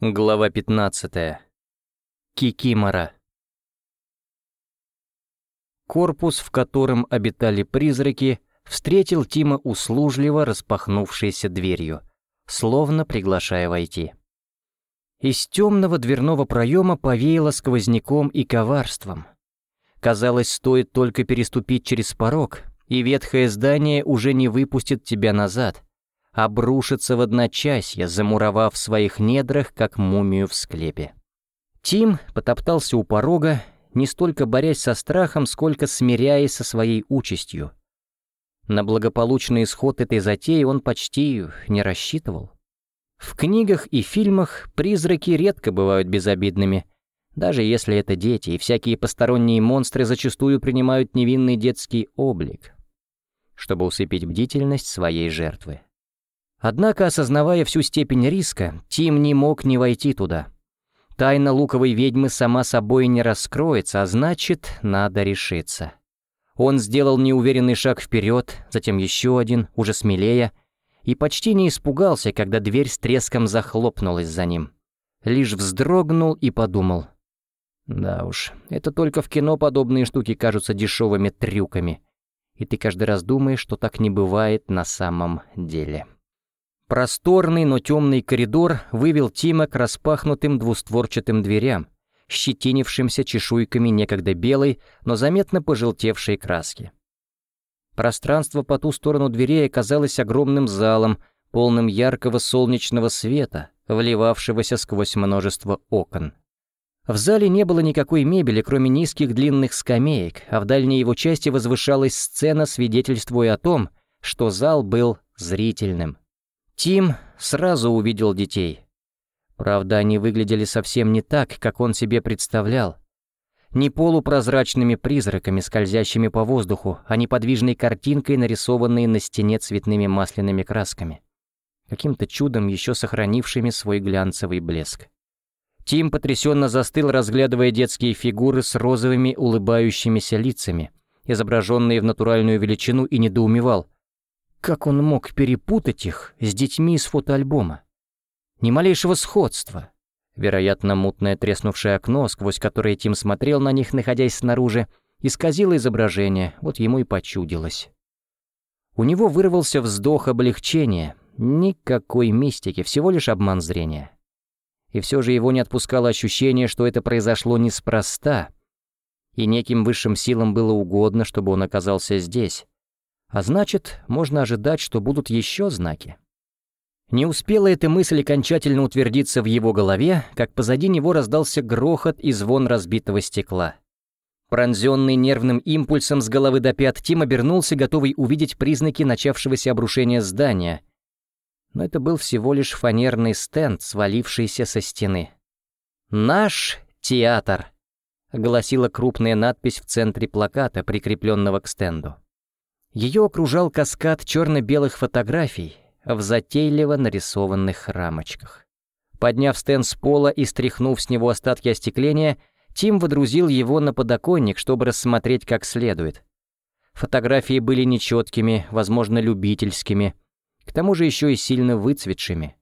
Глава 15. Кикимора. Корпус, в котором обитали призраки, встретил Тима услужливо распахнувшейся дверью, словно приглашая войти. Из темного дверного проема повеяло сквозняком и коварством. Казалось, стоит только переступить через порог, и ветхое здание уже не выпустит тебя назад — обрушится в одночасье, замуровав в своих недрах, как мумию в склепе. Тим потоптался у порога, не столько борясь со страхом, сколько смиряясь со своей участью. На благополучный исход этой затеи он почти не рассчитывал. В книгах и фильмах призраки редко бывают безобидными, даже если это дети, и всякие посторонние монстры зачастую принимают невинный детский облик, чтобы усыпить бдительность своей жертвы. Однако, осознавая всю степень риска, Тим не мог не войти туда. Тайна луковой ведьмы сама собой не раскроется, а значит, надо решиться. Он сделал неуверенный шаг вперед, затем еще один, уже смелее, и почти не испугался, когда дверь с треском захлопнулась за ним. Лишь вздрогнул и подумал. Да уж, это только в кино подобные штуки кажутся дешевыми трюками, и ты каждый раз думаешь, что так не бывает на самом деле. Просторный, но темный коридор вывел Тима к распахнутым двустворчатым дверям, щетинившимся чешуйками некогда белой, но заметно пожелтевшей краски. Пространство по ту сторону дверей оказалось огромным залом, полным яркого солнечного света, вливавшегося сквозь множество окон. В зале не было никакой мебели, кроме низких длинных скамеек, а в дальней его части возвышалась сцена, свидетельствуя о том, что зал был зрительным. Тим сразу увидел детей. Правда, они выглядели совсем не так, как он себе представлял. Не полупрозрачными призраками, скользящими по воздуху, а неподвижной картинкой, нарисованной на стене цветными масляными красками. Каким-то чудом еще сохранившими свой глянцевый блеск. Тим потрясенно застыл, разглядывая детские фигуры с розовыми улыбающимися лицами, изображенные в натуральную величину, и недоумевал. Как он мог перепутать их с детьми из фотоальбома? Ни малейшего сходства. Вероятно, мутное треснувшее окно, сквозь которое Тим смотрел на них, находясь снаружи, исказило изображение, вот ему и почудилось. У него вырвался вздох облегчения, никакой мистики, всего лишь обман зрения. И все же его не отпускало ощущение, что это произошло неспроста, и неким высшим силам было угодно, чтобы он оказался здесь, а значит, можно ожидать, что будут еще знаки. Не успела эта мысль окончательно утвердиться в его голове, как позади него раздался грохот и звон разбитого стекла. Пронзенный нервным импульсом с головы до пят, Тим обернулся, готовый увидеть признаки начавшегося обрушения здания. Но это был всего лишь фанерный стенд, свалившийся со стены. «Наш театр», — гласила крупная надпись в центре плаката, прикрепленного к стенду. Ее окружал каскад черно-белых фотографий в затейливо нарисованных рамочках. Подняв стенд с пола и стряхнув с него остатки остекления, Тим водрузил его на подоконник, чтобы рассмотреть как следует. Фотографии были нечеткими, возможно, любительскими, к тому же еще и сильно выцветшими.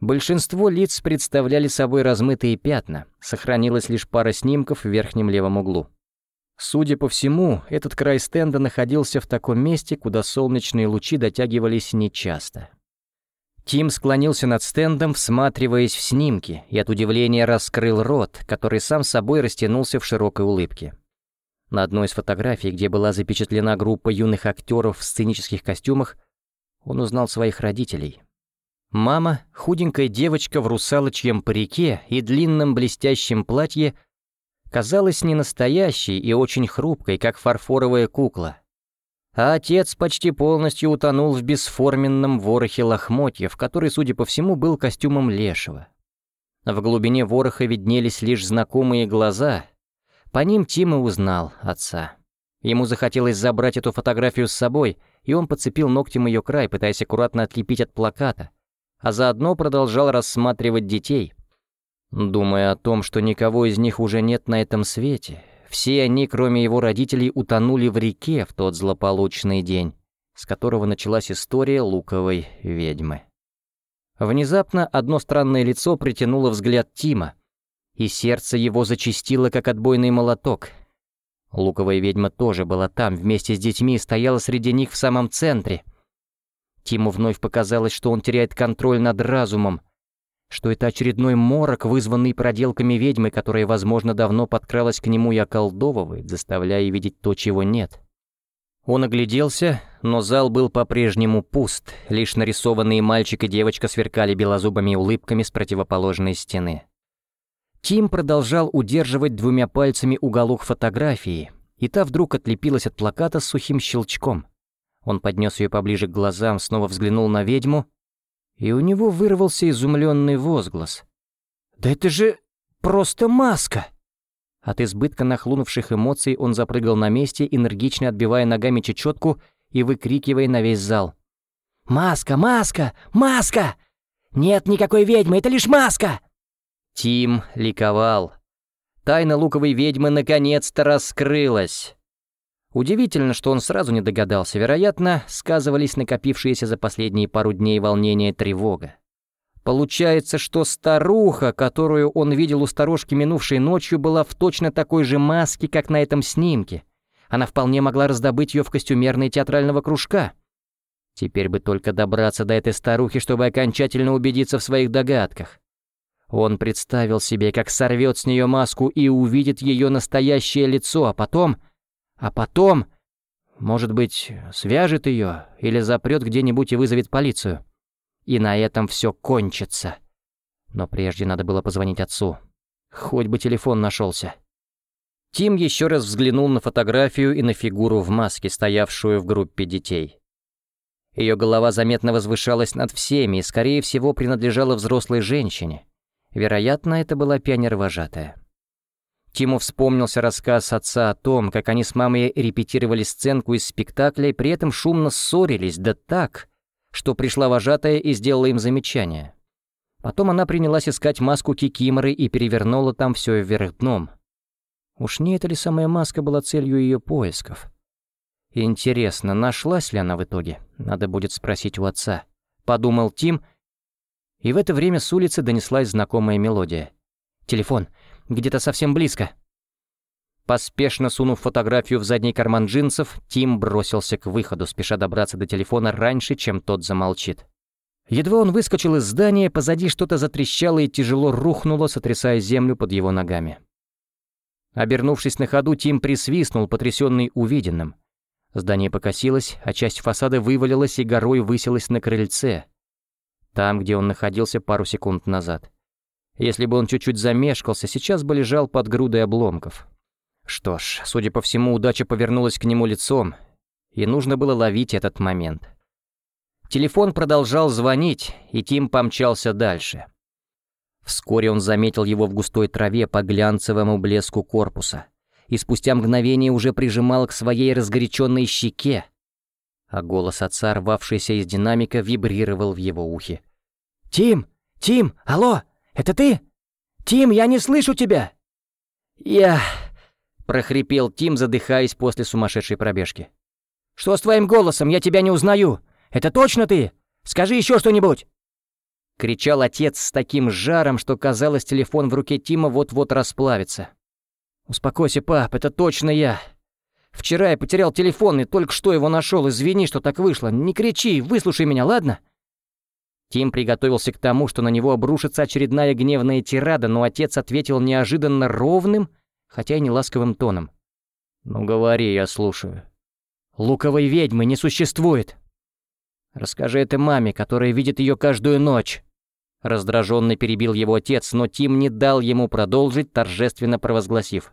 Большинство лиц представляли собой размытые пятна, сохранилась лишь пара снимков в верхнем левом углу. Судя по всему, этот край стенда находился в таком месте, куда солнечные лучи дотягивались нечасто. Тим склонился над стендом, всматриваясь в снимки, и от удивления раскрыл рот, который сам собой растянулся в широкой улыбке. На одной из фотографий, где была запечатлена группа юных актеров в сценических костюмах, он узнал своих родителей. Мама, худенькая девочка в русалочьем парике и длинном блестящем платье, казалась не настоящей и очень хрупкой, как фарфоровая кукла. А отец почти полностью утонул в бесформенном ворохе лохмотьев, который, судя по всему, был костюмом лешего. В глубине вороха виднелись лишь знакомые глаза. По ним Тима узнал отца. Ему захотелось забрать эту фотографию с собой, и он подцепил ногтем ее край, пытаясь аккуратно отлепить от плаката, а заодно продолжал рассматривать детей — Думая о том, что никого из них уже нет на этом свете, все они, кроме его родителей, утонули в реке в тот злополучный день, с которого началась история луковой ведьмы. Внезапно одно странное лицо притянуло взгляд Тима, и сердце его зачастило, как отбойный молоток. Луковая ведьма тоже была там, вместе с детьми, стояла среди них в самом центре. Тиму вновь показалось, что он теряет контроль над разумом, что это очередной морок, вызванный проделками ведьмы, которая, возможно, давно подкралась к нему и околдовывает, заставляя видеть то, чего нет. Он огляделся, но зал был по-прежнему пуст, лишь нарисованные мальчик и девочка сверкали белозубыми улыбками с противоположной стены. Тим продолжал удерживать двумя пальцами уголок фотографии, и та вдруг отлепилась от плаката с сухим щелчком. Он поднес ее поближе к глазам, снова взглянул на ведьму и у него вырвался изумленный возглас. «Да это же просто маска!» От избытка нахлынувших эмоций он запрыгал на месте, энергично отбивая ногами чечетку и выкрикивая на весь зал. «Маска! Маска! Маска! Нет никакой ведьмы, это лишь маска!» Тим ликовал. Тайна луковой ведьмы наконец-то раскрылась. Удивительно, что он сразу не догадался. Вероятно, сказывались накопившиеся за последние пару дней волнения тревога. Получается, что старуха, которую он видел у сторожки минувшей ночью, была в точно такой же маске, как на этом снимке. Она вполне могла раздобыть ее в костюмерной театрального кружка. Теперь бы только добраться до этой старухи, чтобы окончательно убедиться в своих догадках. Он представил себе, как сорвет с нее маску и увидит ее настоящее лицо, а потом а потом, может быть, свяжет ее или запрет где-нибудь и вызовет полицию. И на этом все кончится. Но прежде надо было позвонить отцу. Хоть бы телефон нашелся. Тим еще раз взглянул на фотографию и на фигуру в маске, стоявшую в группе детей. Ее голова заметно возвышалась над всеми и, скорее всего, принадлежала взрослой женщине. Вероятно, это была пионер-вожатая. Тиму вспомнился рассказ отца о том, как они с мамой репетировали сценку из спектакля и при этом шумно ссорились, да так, что пришла вожатая и сделала им замечание. Потом она принялась искать маску Кикиморы и перевернула там все вверх дном. Уж не эта ли самая маска была целью ее поисков? Интересно, нашлась ли она в итоге? Надо будет спросить у отца. Подумал Тим, и в это время с улицы донеслась знакомая мелодия. «Телефон! Где-то совсем близко». Поспешно сунув фотографию в задний карман джинсов, Тим бросился к выходу, спеша добраться до телефона раньше, чем тот замолчит. Едва он выскочил из здания, позади что-то затрещало и тяжело рухнуло, сотрясая землю под его ногами. Обернувшись на ходу, Тим присвистнул, потрясенный увиденным. Здание покосилось, а часть фасада вывалилась и горой высилась на крыльце, там, где он находился пару секунд назад. Если бы он чуть-чуть замешкался, сейчас бы лежал под грудой обломков. Что ж, судя по всему, удача повернулась к нему лицом, и нужно было ловить этот момент. Телефон продолжал звонить, и Тим помчался дальше. Вскоре он заметил его в густой траве по глянцевому блеску корпуса, и спустя мгновение уже прижимал к своей разгоряченной щеке, а голос отца, рвавшийся из динамика, вибрировал в его ухе. «Тим! Тим! Алло! Это ты? Тим, я не слышу тебя!» «Я...» — прохрипел Тим, задыхаясь после сумасшедшей пробежки. «Что с твоим голосом? Я тебя не узнаю! Это точно ты? Скажи еще что-нибудь!» Кричал отец с таким жаром, что казалось, телефон в руке Тима вот-вот расплавится. «Успокойся, пап, это точно я. Вчера я потерял телефон и только что его нашел. Извини, что так вышло. Не кричи, выслушай меня, ладно?» Тим приготовился к тому, что на него обрушится очередная гневная тирада, но отец ответил неожиданно ровным, хотя и не ласковым тоном. «Ну говори, я слушаю». «Луковой ведьмы не существует!» «Расскажи это маме, которая видит ее каждую ночь!» Раздраженно перебил его отец, но Тим не дал ему продолжить, торжественно провозгласив.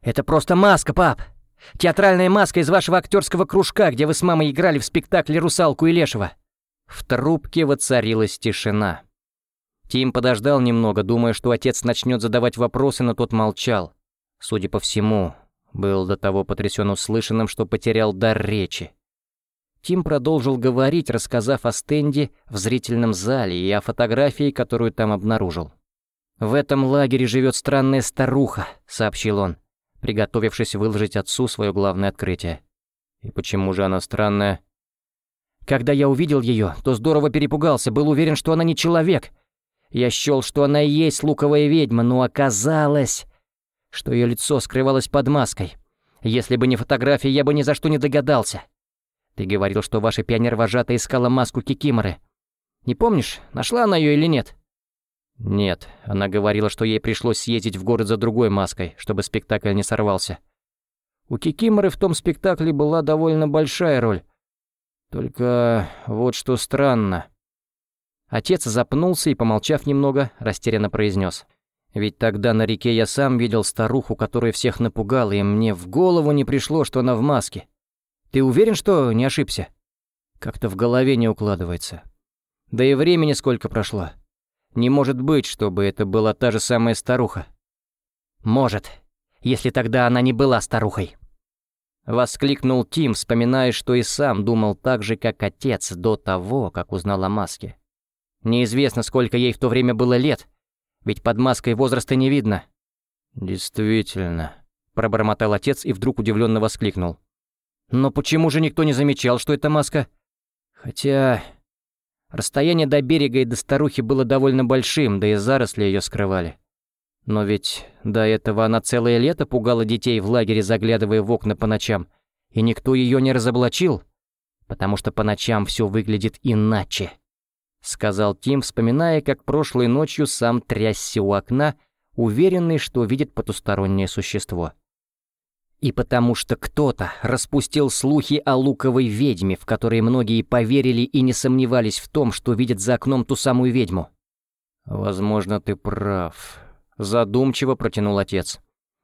«Это просто маска, пап! Театральная маска из вашего актерского кружка, где вы с мамой играли в спектакле «Русалку и Лешего». В трубке воцарилась тишина. Тим подождал немного, думая, что отец начнет задавать вопросы, но тот молчал. Судя по всему, был до того потрясен услышанным, что потерял дар речи. Тим продолжил говорить, рассказав о стенде в зрительном зале и о фотографии, которую там обнаружил. «В этом лагере живет странная старуха», — сообщил он, приготовившись выложить отцу свое главное открытие. «И почему же она странная?» Когда я увидел ее, то здорово перепугался, был уверен, что она не человек. Я счел, что она и есть луковая ведьма, но оказалось, что ее лицо скрывалось под маской. Если бы не фотография, я бы ни за что не догадался. Ты говорил, что ваша пионер-вожатая искала маску Кикиморы. Не помнишь, нашла она ее или нет? Нет, она говорила, что ей пришлось съездить в город за другой маской, чтобы спектакль не сорвался. У Кикиморы в том спектакле была довольно большая роль. Только вот что странно. Отец запнулся и, помолчав немного, растерянно произнес: «Ведь тогда на реке я сам видел старуху, которая всех напугала, и мне в голову не пришло, что она в маске. Ты уверен, что не ошибся?» Как-то в голове не укладывается. Да и времени сколько прошло. Не может быть, чтобы это была та же самая старуха. Может, если тогда она не была старухой. Воскликнул Тим, вспоминая, что и сам думал так же, как отец, до того, как узнал о маске. Неизвестно, сколько ей в то время было лет, ведь под маской возраста не видно. «Действительно», — пробормотал отец и вдруг удивленно воскликнул. «Но почему же никто не замечал, что это маска? Хотя Расстояние до берега и до старухи было довольно большим, да и заросли ее скрывали. Но ведь до этого она целое лето пугала детей в лагере, заглядывая в окна по ночам, и никто ее не разоблачил, потому что по ночам все выглядит иначе. Сказал Тим, вспоминая, как прошлой ночью сам трясся у окна, уверенный, что видит потустороннее существо. И потому что кто-то распустил слухи о луковой ведьме, в которые многие поверили и не сомневались в том, что видят за окном ту самую ведьму. «Возможно, ты прав», — задумчиво протянул отец.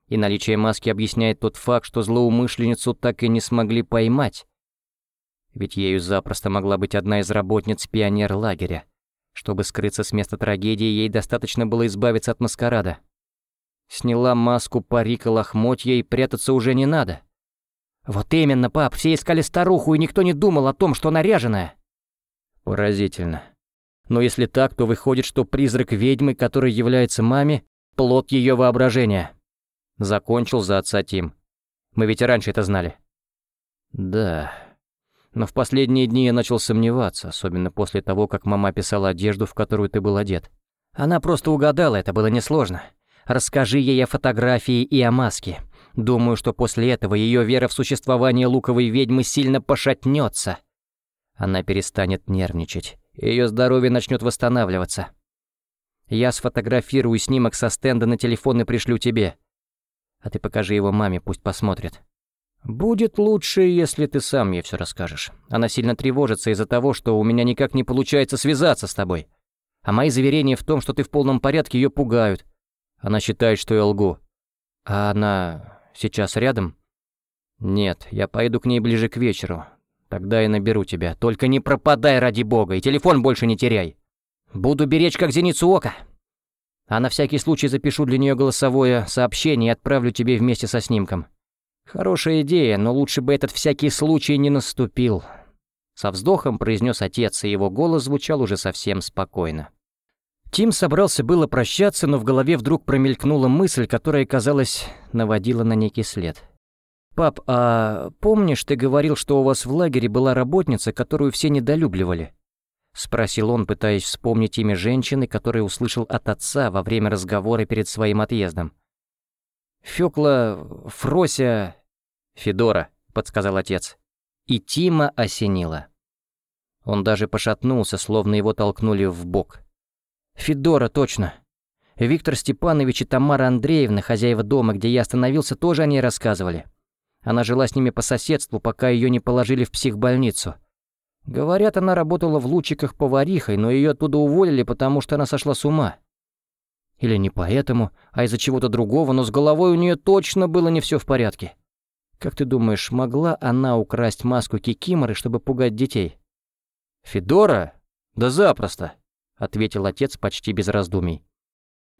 И наличие маски объясняет тот факт, что злоумышленницу так и не смогли поймать. Ведь ею запросто могла быть одна из работниц пионер-лагеря. Чтобы скрыться с места трагедии, ей достаточно было избавиться от маскарада. Сняла маску, парик и лохмотья, и прятаться уже не надо. Вот именно, пап, все искали старуху, и никто не думал о том, что она ряженая. Поразительно. Но если так, то выходит, что призрак ведьмы, который является маме, плод ее воображения. Закончил за отца Тим. Мы ведь и раньше это знали. Да. Но в последние дни я начал сомневаться, особенно после того, как мама писала одежду, в которую ты был одет. Она просто угадала, это было несложно. Расскажи ей о фотографии и о маске. Думаю, что после этого ее вера в существование луковой ведьмы сильно пошатнется. Она перестанет нервничать, ее здоровье начнет восстанавливаться. Я сфотографирую снимок со стенда на телефон и пришлю тебе. А ты покажи его маме, пусть посмотрит. Будет лучше, если ты сам ей все расскажешь. Она сильно тревожится из-за того, что у меня никак не получается связаться с тобой. А мои заверения в том, что ты в полном порядке, ее пугают. Она считает, что я лгу. А она сейчас рядом? Нет, я пойду к ней ближе к вечеру. Тогда я наберу тебя. Только не пропадай ради бога и телефон больше не теряй. Буду беречь как зеницу ока. А на всякий случай запишу для нее голосовое сообщение и отправлю тебе вместе со снимком. Хорошая идея, но лучше бы этот всякий случай не наступил. Со вздохом произнес отец, и его голос звучал уже совсем спокойно. Тим собрался было прощаться, но в голове вдруг промелькнула мысль, которая, казалось, наводила на некий след. «Пап, а помнишь, ты говорил, что у вас в лагере была работница, которую все недолюбливали?» — спросил он, пытаясь вспомнить имя женщины, которую услышал от отца во время разговора перед своим отъездом. «Фёкла... Фрося...» «Федора», — подсказал отец. И Тима осенило. Он даже пошатнулся, словно его толкнули в бок. Федора, точно. Виктор Степанович и Тамара Андреевна, хозяева дома, где я остановился, тоже о ней рассказывали. Она жила с ними по соседству, пока ее не положили в психбольницу. Говорят, она работала в лучиках поварихой, но ее оттуда уволили, потому что она сошла с ума. Или не поэтому, а из-за чего-то другого, но с головой у нее точно было не все в порядке. Как ты думаешь, могла она украсть маску Кикиморы, чтобы пугать детей? Федора? Да запросто ответил отец почти без раздумий.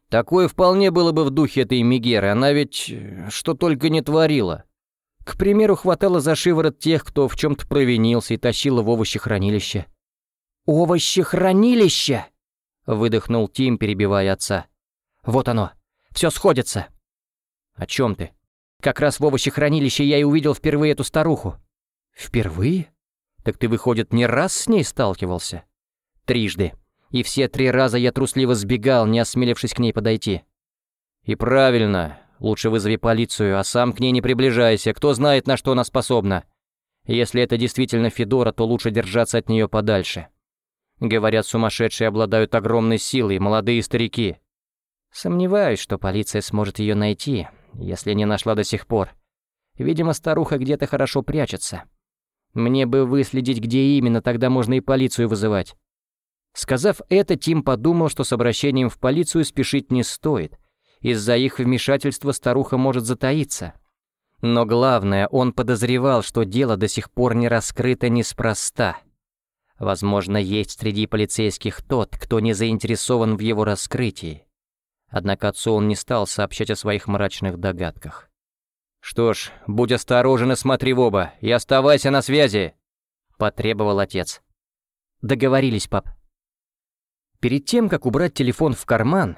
Такое вполне было бы в духе этой Мегеры, она ведь э, что только не творила. К примеру, хватало за шиворот тех, кто в чем-то провинился и тащила в овощехранилище. «Овощехранилище!» — выдохнул Тим, перебивая отца. «Вот оно, все сходится». «О чем ты? Как раз в овощехранилище я и увидел впервые эту старуху». «Впервые? Так ты, выходит, не раз с ней сталкивался? Трижды. И все три раза я трусливо сбегал, не осмелившись к ней подойти. И правильно, лучше вызови полицию, а сам к ней не приближайся, кто знает, на что она способна. Если это действительно Федора, то лучше держаться от нее подальше. Говорят, сумасшедшие обладают огромной силой, молодые старики. Сомневаюсь, что полиция сможет ее найти, если не нашла до сих пор. Видимо, старуха где-то хорошо прячется. Мне бы выследить, где именно, тогда можно и полицию вызывать. Сказав это, Тим подумал, что с обращением в полицию спешить не стоит. Из-за их вмешательства старуха может затаиться. Но главное, он подозревал, что дело до сих пор не раскрыто неспроста. Возможно, есть среди полицейских тот, кто не заинтересован в его раскрытии. Однако отцу он не стал сообщать о своих мрачных догадках. «Что ж, будь осторожен и смотри в оба, и оставайся на связи!» — потребовал отец. «Договорились, пап». Перед тем, как убрать телефон в карман,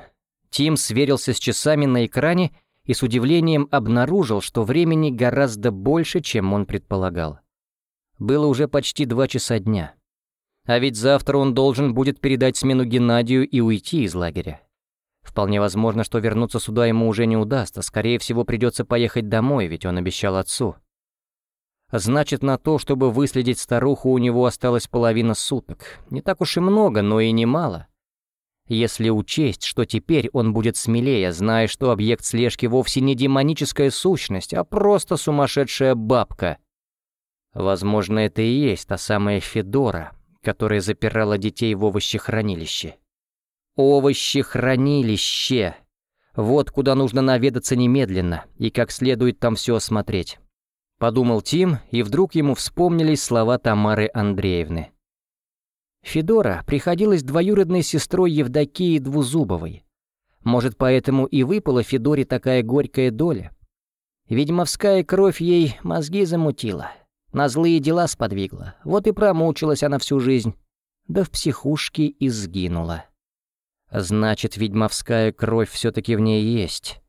Тим сверился с часами на экране и с удивлением обнаружил, что времени гораздо больше, чем он предполагал. Было уже почти два часа дня. А ведь завтра он должен будет передать смену Геннадию и уйти из лагеря. Вполне возможно, что вернуться сюда ему уже не удастся, скорее всего придется поехать домой, ведь он обещал отцу. Значит, на то, чтобы выследить старуху, у него осталось половина суток. Не так уж и много, но и немало. Если учесть, что теперь он будет смелее, зная, что объект слежки вовсе не демоническая сущность, а просто сумасшедшая бабка. Возможно, это и есть та самая Федора, которая запирала детей в овощехранилище. Овощехранилище! Вот куда нужно наведаться немедленно и как следует там все осмотреть. Подумал Тим, и вдруг ему вспомнились слова Тамары Андреевны. Федора приходилась двоюродной сестрой Евдокии Двузубовой. Может, поэтому и выпала Федоре такая горькая доля. Ведьмовская кровь ей мозги замутила, на злые дела сподвигла, вот и промучилась она всю жизнь, да в психушке и сгинула. Значит, ведьмовская кровь все-таки в ней есть.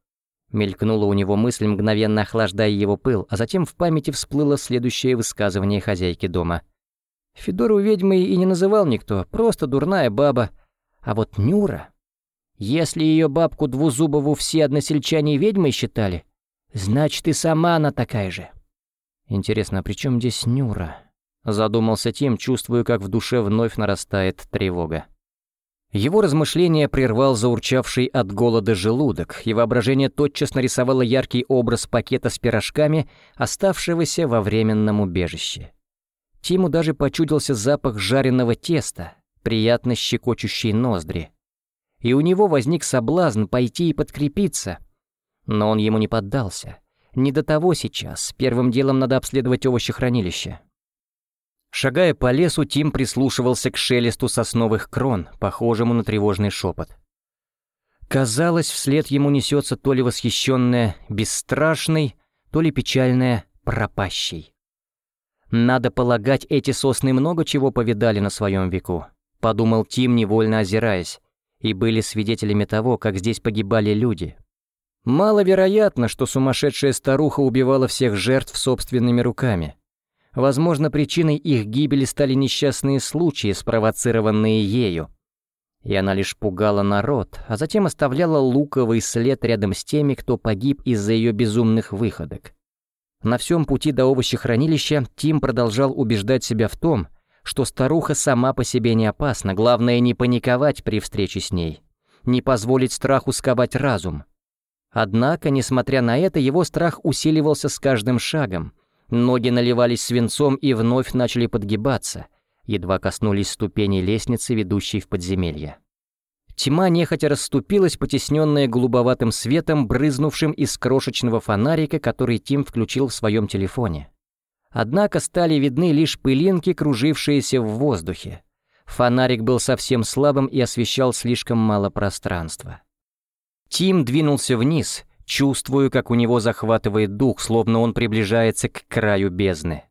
Мелькнула у него мысль, мгновенно охлаждая его пыл, а затем в памяти всплыло следующее высказывание хозяйки дома — Федору ведьмой и не называл никто, просто дурная баба. А вот Нюра... Если ее бабку Двузубову все односельчане ведьмой считали, значит и сама она такая же. Интересно, а при чем здесь Нюра? Задумался Тим, чувствуя, как в душе вновь нарастает тревога. Его размышления прервал заурчавший от голода желудок, и воображение тотчас нарисовало яркий образ пакета с пирожками, оставшегося во временном убежище. Тиму даже почудился запах жареного теста, приятно щекочущий ноздри. И у него возник соблазн пойти и подкрепиться. Но он ему не поддался. Не до того сейчас, первым делом надо обследовать овощехранилище. Шагая по лесу, Тим прислушивался к шелесту сосновых крон, похожему на тревожный шепот. Казалось, вслед ему несется то ли восхищенная бесстрашный, то ли печальная пропащий. Надо полагать, эти сосны много чего повидали на своем веку, подумал Тим, невольно озираясь, и были свидетелями того, как здесь погибали люди. Маловероятно, что сумасшедшая старуха убивала всех жертв собственными руками. Возможно, причиной их гибели стали несчастные случаи, спровоцированные ею. И она лишь пугала народ, а затем оставляла луковый след рядом с теми, кто погиб из-за ее безумных выходок. На всем пути до овощехранилища Тим продолжал убеждать себя в том, что старуха сама по себе не опасна, главное не паниковать при встрече с ней, не позволить страху сковать разум. Однако, несмотря на это, его страх усиливался с каждым шагом. Ноги наливались свинцом и вновь начали подгибаться, едва коснулись ступеней лестницы, ведущей в подземелье. Тьма нехотя расступилась, потесненная голубоватым светом, брызнувшим из крошечного фонарика, который Тим включил в своем телефоне. Однако стали видны лишь пылинки, кружившиеся в воздухе. Фонарик был совсем слабым и освещал слишком мало пространства. Тим двинулся вниз, чувствуя, как у него захватывает дух, словно он приближается к краю бездны.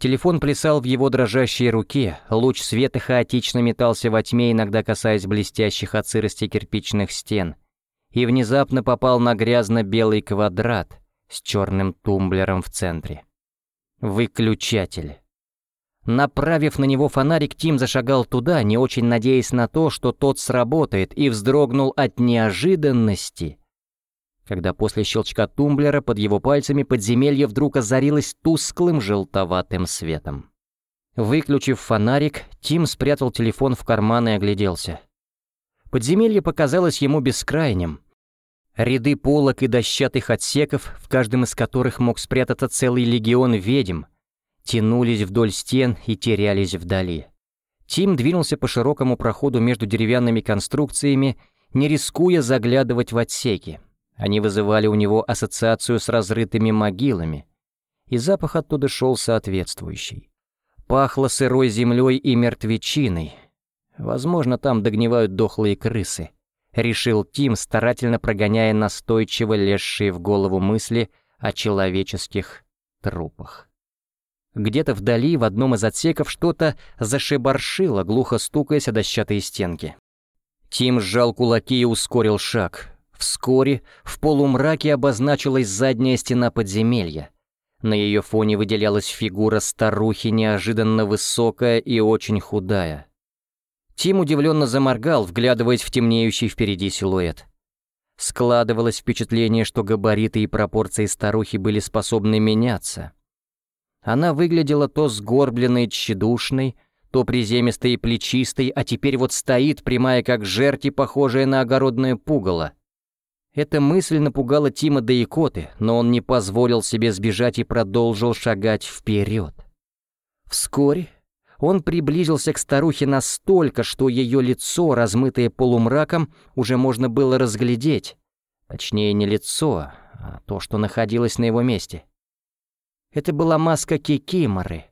Телефон плясал в его дрожащей руке, луч света хаотично метался во тьме, иногда касаясь блестящих от сырости кирпичных стен, и внезапно попал на грязно-белый квадрат с черным тумблером в центре. Выключатель. Направив на него фонарик, Тим зашагал туда, не очень надеясь на то, что тот сработает, и вздрогнул от неожиданности. Когда после щелчка тумблера под его пальцами подземелье вдруг озарилось тусклым желтоватым светом. Выключив фонарик, Тим спрятал телефон в карман и огляделся. Подземелье показалось ему бескрайним. Ряды полок и дощатых отсеков, в каждом из которых мог спрятаться целый легион ведьм, тянулись вдоль стен и терялись вдали. Тим двинулся по широкому проходу между деревянными конструкциями, не рискуя заглядывать в отсеки. Они вызывали у него ассоциацию с разрытыми могилами, и запах оттуда шел соответствующий. Пахло сырой землей и мертвечиной. Возможно, там догнивают дохлые крысы. Решил Тим, старательно прогоняя настойчиво лезшие в голову мысли о человеческих трупах. Где-то вдали, в одном из отсеков, что-то зашибаршило, глухо стукаясь о дощатые стенки. Тим сжал кулаки и ускорил шаг. Вскоре в полумраке обозначилась задняя стена подземелья. На ее фоне выделялась фигура старухи, неожиданно высокая и очень худая. Тим удивленно заморгал, вглядываясь в темнеющий впереди силуэт. Складывалось впечатление, что габариты и пропорции старухи были способны меняться. Она выглядела то сгорбленной, тщедушной, то приземистой и плечистой, а теперь вот стоит, прямая как жерти, похожая на огородное пугало. Эта мысль напугала Тима до икоты, но он не позволил себе сбежать и продолжил шагать вперед. Вскоре он приблизился к старухе настолько, что ее лицо, размытое полумраком, уже можно было разглядеть. Точнее, не лицо, а то, что находилось на его месте. Это была маска Кикиморы,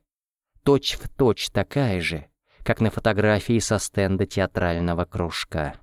точь-в-точь точь такая же, как на фотографии со стенда театрального кружка.